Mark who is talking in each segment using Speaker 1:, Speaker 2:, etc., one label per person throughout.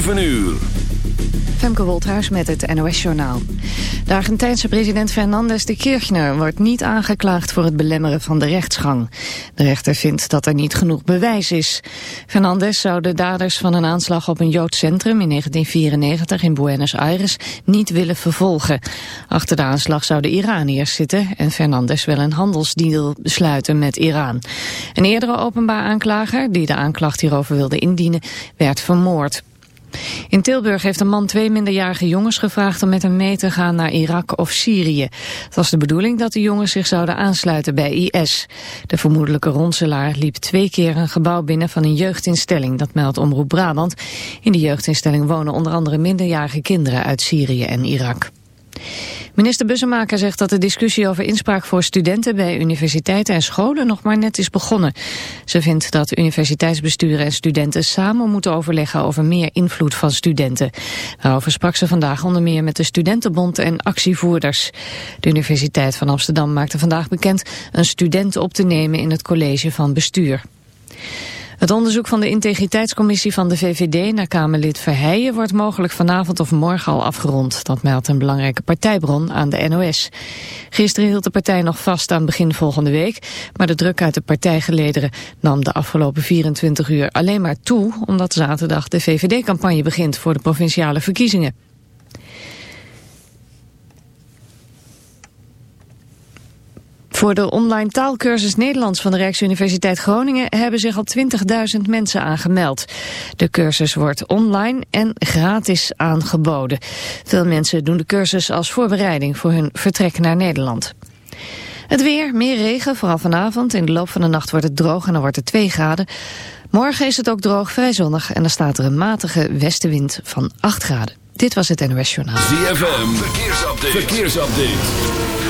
Speaker 1: 7 uur.
Speaker 2: Femke Wolthuis met het NOS-journaal. De Argentijnse president Fernandez de Kirchner wordt niet aangeklaagd voor het belemmeren van de rechtsgang. De rechter vindt dat er niet genoeg bewijs is. Fernandez zou de daders van een aanslag op een Joods centrum in 1994 in Buenos Aires niet willen vervolgen. Achter de aanslag zouden Iraniërs zitten en Fernandez wil een handelsdeal besluiten met Iran. Een eerdere openbaar aanklager, die de aanklacht hierover wilde indienen, werd vermoord. In Tilburg heeft een man twee minderjarige jongens gevraagd om met hem mee te gaan naar Irak of Syrië. Het was de bedoeling dat de jongens zich zouden aansluiten bij IS. De vermoedelijke ronselaar liep twee keer een gebouw binnen van een jeugdinstelling, dat meldt Omroep Brabant. In de jeugdinstelling wonen onder andere minderjarige kinderen uit Syrië en Irak. Minister Bussemaker zegt dat de discussie over inspraak voor studenten bij universiteiten en scholen nog maar net is begonnen. Ze vindt dat universiteitsbesturen en studenten samen moeten overleggen over meer invloed van studenten. Daarover sprak ze vandaag onder meer met de Studentenbond en actievoerders. De Universiteit van Amsterdam maakte vandaag bekend een student op te nemen in het college van bestuur. Het onderzoek van de integriteitscommissie van de VVD naar Kamerlid Verheijen wordt mogelijk vanavond of morgen al afgerond. Dat meldt een belangrijke partijbron aan de NOS. Gisteren hield de partij nog vast aan begin volgende week, maar de druk uit de partijgelederen nam de afgelopen 24 uur alleen maar toe, omdat zaterdag de VVD-campagne begint voor de provinciale verkiezingen. Voor de online taalkursus Nederlands van de Rijksuniversiteit Groningen hebben zich al 20.000 mensen aangemeld. De cursus wordt online en gratis aangeboden. Veel mensen doen de cursus als voorbereiding voor hun vertrek naar Nederland. Het weer, meer regen, vooral vanavond. In de loop van de nacht wordt het droog en dan wordt het 2 graden. Morgen is het ook droog, vrij zonnig en dan staat er een matige westenwind van 8 graden. Dit was het NOS Journaal.
Speaker 1: ZFM, verkeersupdate. verkeersupdate.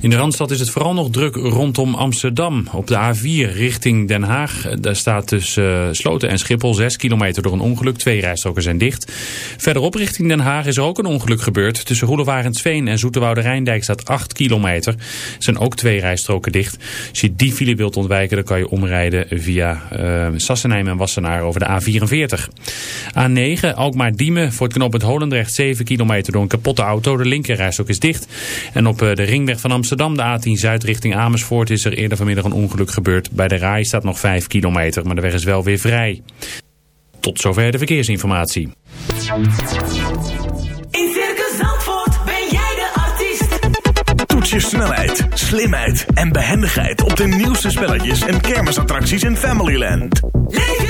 Speaker 3: In de Randstad is het vooral nog druk rondom Amsterdam. Op de A4 richting Den Haag. Daar staat tussen uh, Sloten en Schiphol 6 kilometer door een ongeluk. Twee rijstroken zijn dicht. Verderop richting Den Haag is er ook een ongeluk gebeurd. Tussen Roelewarensveen en Zoeterwoude Rijndijk staat 8 kilometer. Er zijn ook twee rijstroken dicht. Als je die file wilt ontwijken, dan kan je omrijden via uh, Sassenheim en Wassenaar over de A44. A9, Alkmaar-Diemen voor het knooppunt Holendrecht 7 kilometer door een kapotte auto. De linkerrijstrook is dicht. En op de ring van Amsterdam, de A10 Zuid richting Amersfoort, is er eerder vanmiddag een ongeluk gebeurd. Bij de RAI staat nog 5 kilometer, maar de weg is wel weer vrij. Tot zover de verkeersinformatie.
Speaker 4: In Circus Zandvoort ben jij de artiest.
Speaker 5: Toets je snelheid, slimheid en behendigheid op de nieuwste spelletjes en kermisattracties in Familyland.
Speaker 4: Leef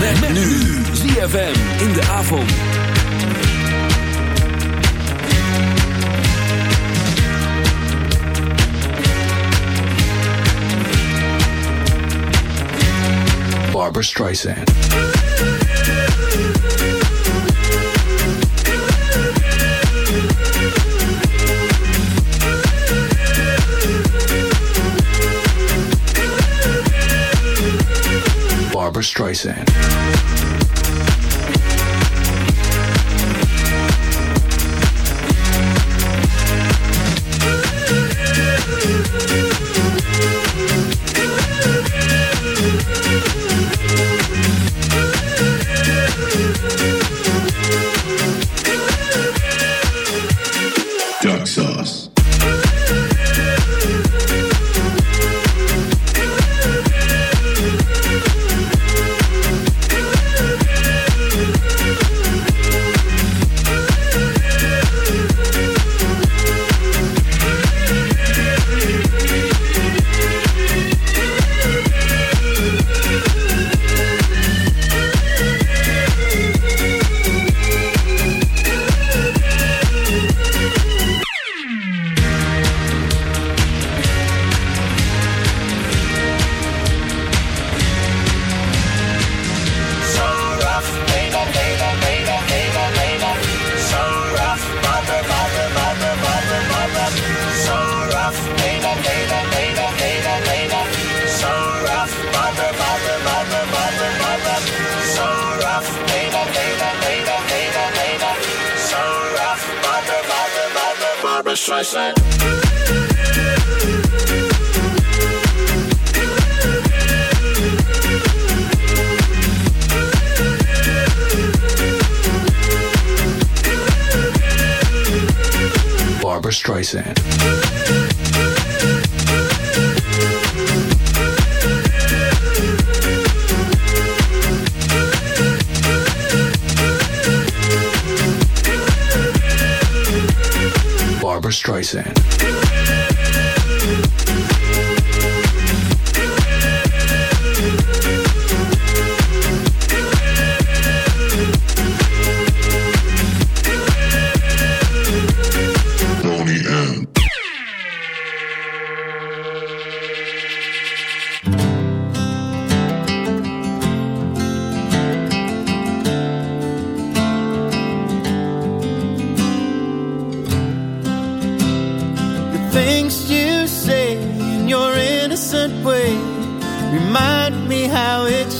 Speaker 1: Met, nu. ZFM in de avond.
Speaker 6: Barbara Streisand.
Speaker 7: Streisand.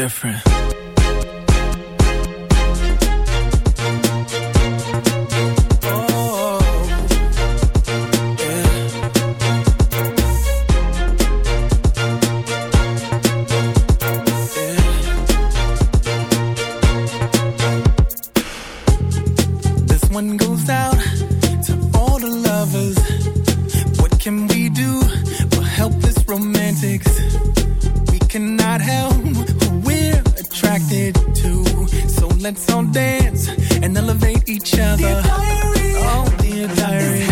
Speaker 8: different. don't dance and elevate each other. Dear diary, oh dear diary,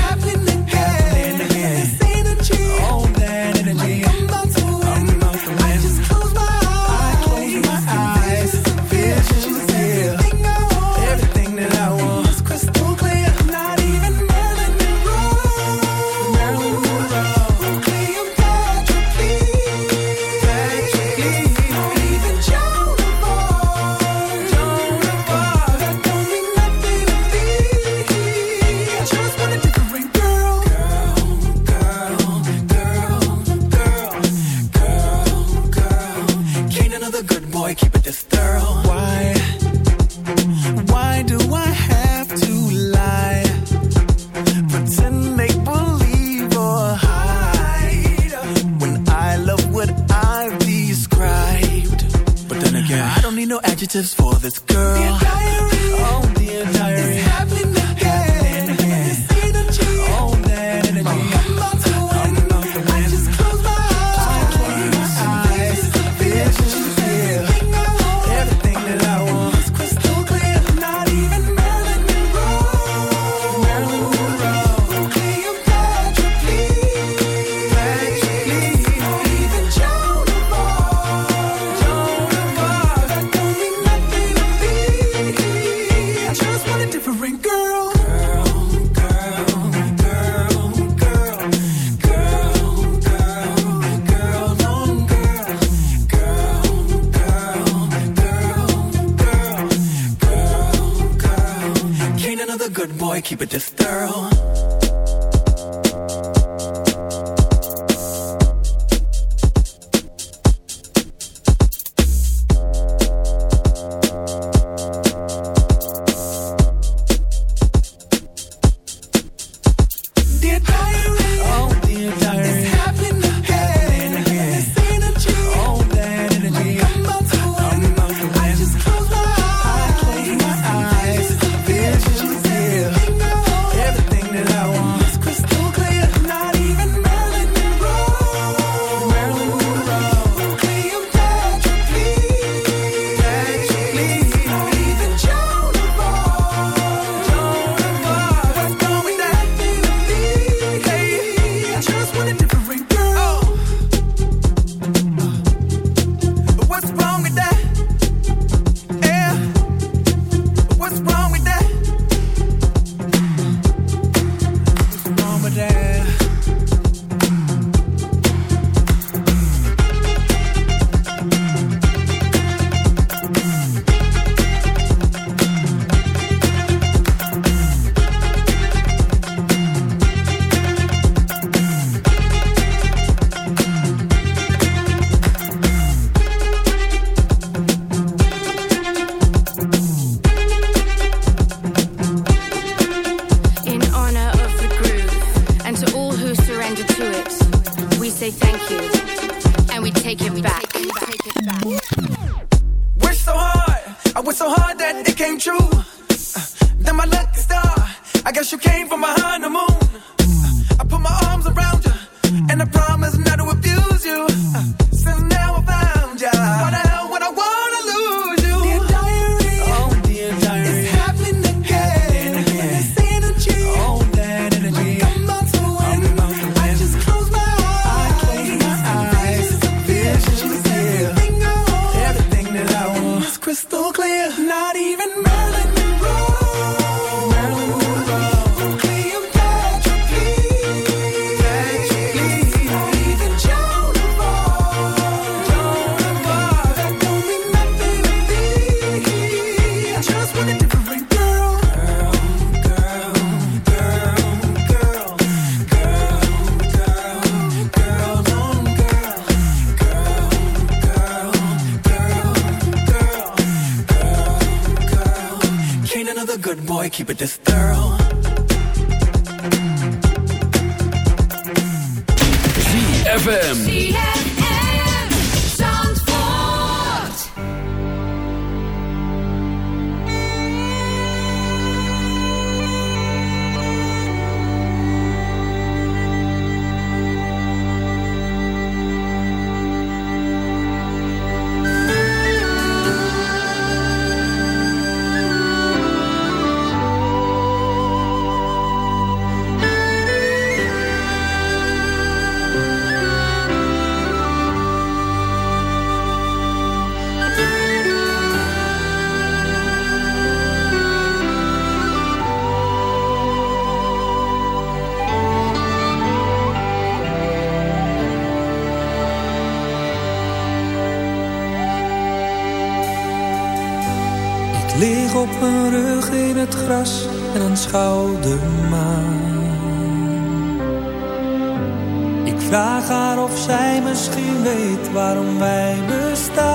Speaker 9: haar of zij misschien weet waarom wij bestaan.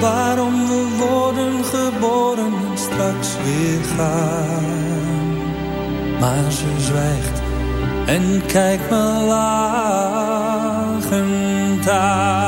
Speaker 9: Waarom we worden geboren en straks weer gaan. Maar ze zwijgt en kijkt me lachend aan.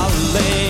Speaker 1: Charlie.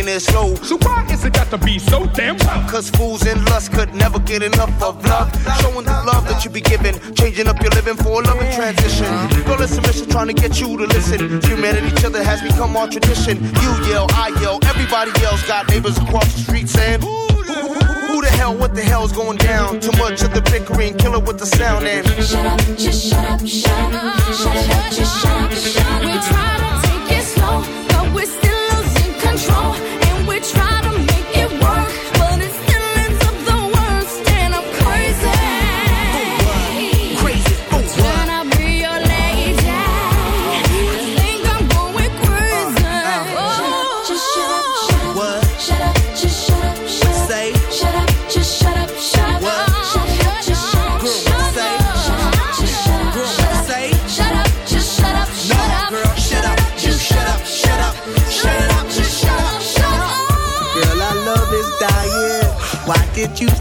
Speaker 10: millionaires show. So why is it got to be so damn rough? Cause fools and lust could never get enough of love. Showing the love that you be giving, changing up your living for a loving transition. Girl uh -huh. mission trying to get you to listen. Humanity, each other has become our tradition. You yell, I yell, everybody yells. Got neighbors across the street saying, who the hell, what the hell's going down? Too much of the bickering, killer with the sound and
Speaker 11: Shut up, just shut up, shut up, shut up, just shut up, shut up.
Speaker 12: We try to take it slow try to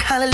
Speaker 13: Hallelujah.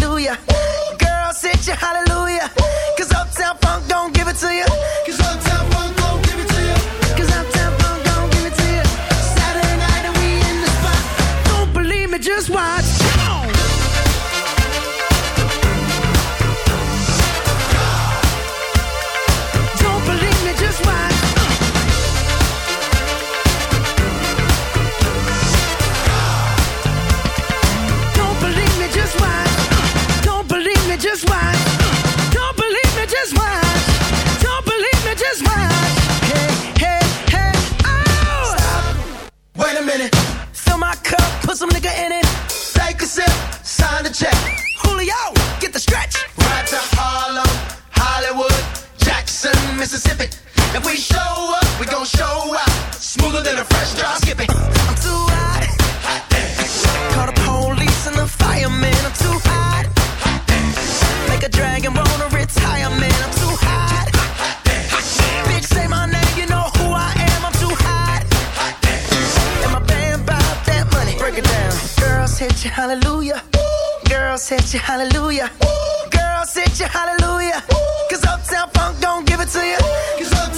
Speaker 13: Set you hallelujah. Ooh. Girls hit you hallelujah. Ooh. Cause Uptown Funk don't give it to you. Ooh. Cause uptown